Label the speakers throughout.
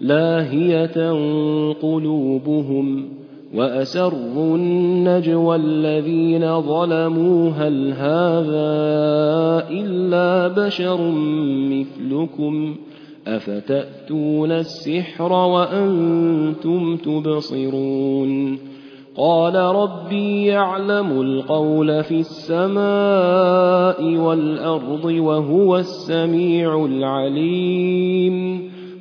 Speaker 1: لاهيه قلوبهم واسروا النجوى الذين ظلموا هل هذا الا بشر مثلكم افتاتون السحر وانتم تبصرون قال ربي يعلم القول في السماء والارض وهو السميع العليم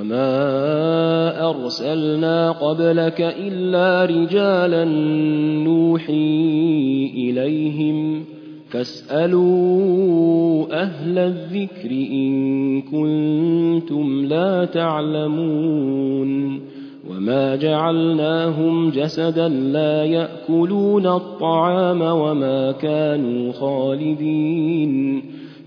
Speaker 1: وما أرسلنا قبلك إلا رجالا نوحي إليهم فاسألوا أهل الذكر إن كنتم لا تعلمون وما جعلناهم جسدا لا يأكلون الطعام وما كانوا خالدين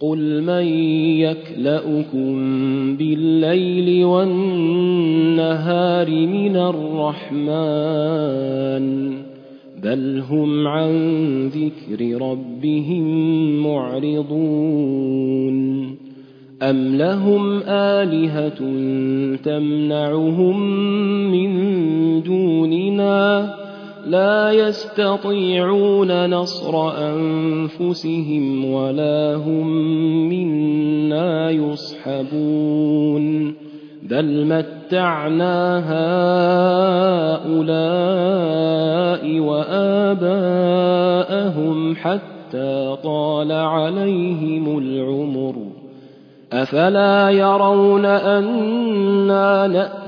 Speaker 1: قل من يكلاكم بالليل والنهار من الرحمن بل هم عن ذكر ربهم معرضون ام لهم الهه تمنعهم من دوننا لا يستطيعون نصر أنفسهم ولا هم منا يصحبون بل متعنا هؤلاء واباءهم حتى طال عليهم العمر أفلا يرون أنا نأتي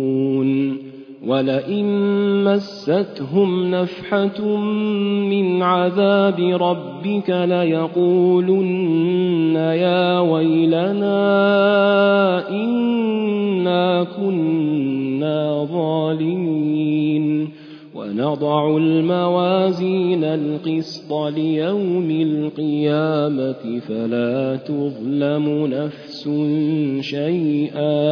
Speaker 1: ولئن مستهم نفحه من عذاب ربك ليقولن يا ويلنا انا كنا ظالمين ونضع الموازين القسط ليوم القيامه فلا تظلم نفس شيئا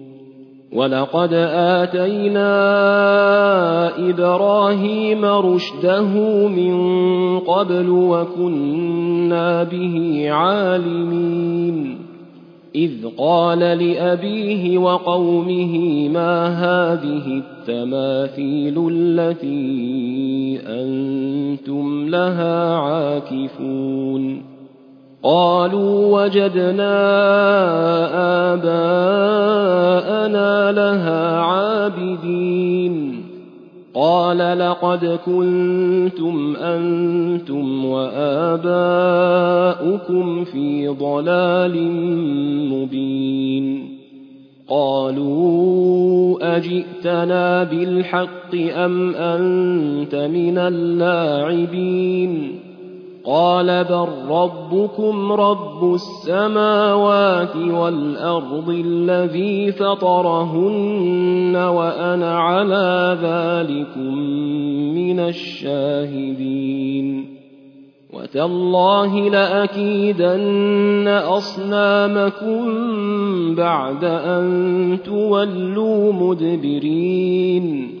Speaker 1: ولقد اتينا ابراهيم رشده من قبل وكنا به عالمين اذ قال لابيه وقومه ما هذه التماثيل التي انتم لها عاكفون قالوا وجدنا آباءنا لها عابدين قال لقد كنتم أنتم واباؤكم في ضلال مبين قالوا أجئتنا بالحق أم أنت من اللاعبين قال بل ربكم رب السماوات والأرض الذي فطرهن وأنا على ذلكم من الشاهدين وتالله لاكيدن أصنامكم بعد أن تولوا مدبرين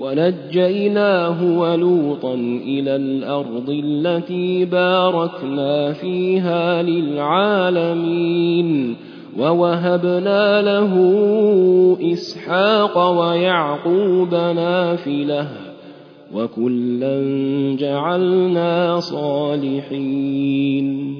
Speaker 1: ونجيناه ولوطا إلى الأرض التي باركنا فيها للعالمين ووهبنا له إسحاق ويعقوب نافله وكلا جعلنا صالحين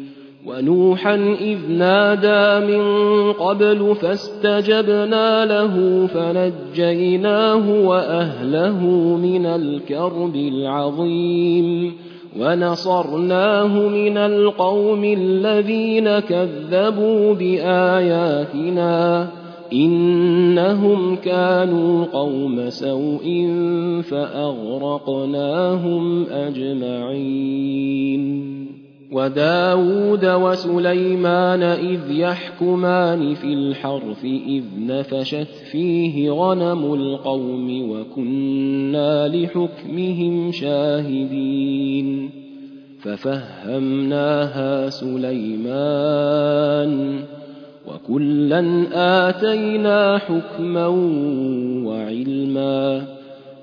Speaker 1: ونوحا إذ نادى من قبل فاستجبنا له فنجيناه وأهله من الكرب العظيم ونصرناه من القوم الذين كذبوا بآياتنا إنهم كانوا قوم سوء فأغرقناهم أجمعين وداود وسليمان إذ يحكمان في الحرث إذ نفشت فيه غنم القوم وكنا لحكمهم شاهدين ففهمناها سليمان وكلا اتينا حكما وعلما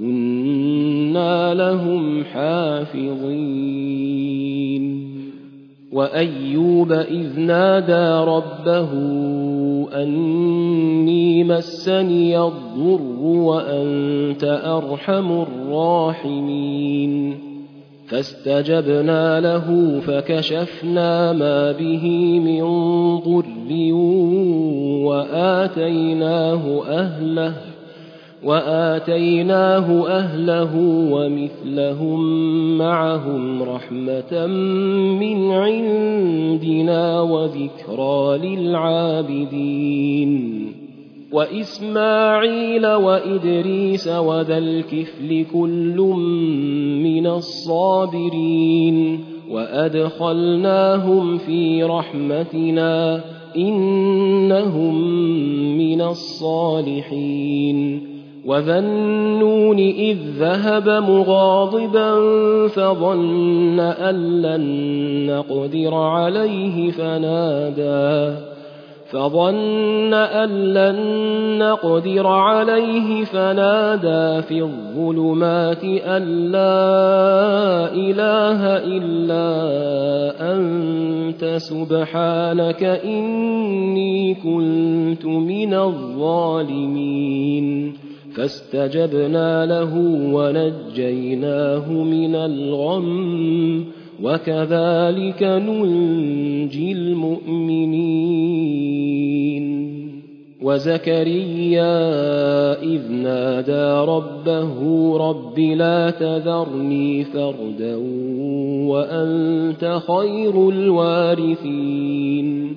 Speaker 1: إنا لهم حافظين وأيوب إذ نادى ربه أني مسني الضر وأنت أرحم الراحمين فاستجبنا له فكشفنا ما به من ضر واتيناه أهله واتيناه اهله ومثلهم معهم رحمه من عندنا وذكرى للعابدين واسماعيل وادريس وذا الكفل كل من الصابرين وادخلناهم في رحمتنا انهم من الصالحين وذا النون اذ ذهب مغاضبا فظن ان لن نقدر عليه فنادى فظن ان لن نقدر عليه فنادى في الظلمات ان لا اله الا انت سبحانك اني كنت من الظالمين فاستجبنا له ونجيناه من الغم وكذلك ننجي المؤمنين وزكريا اذ نادى ربه رب لا تذرني فردا وانت خير الوارثين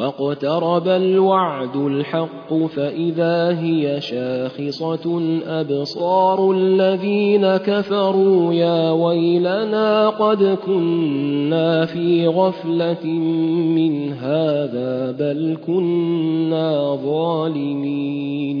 Speaker 1: واقترب الوعد الحق ف إ ذ ا هي ش ا أ خ ص ص ة ب ا ر الذين كفروا يا ويلنا قد كنا في غ ف ل ة من هذا بل كنا ظالمين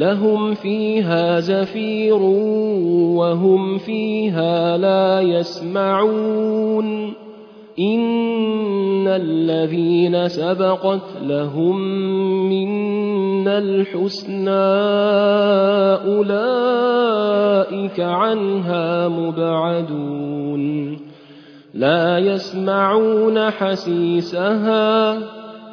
Speaker 1: لهم فيها زفير وهم فيها لا يسمعون إن الذين سبقت لهم منا الحسنى اولئك عنها مبعدون لا يسمعون حسيسها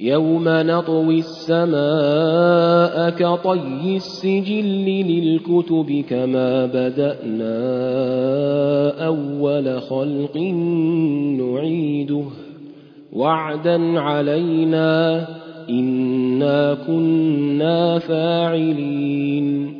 Speaker 1: يوم نطوي السماء كطي السجل للكتب كما بدانا اول خلق نعيده وعدا علينا انا كنا فاعلين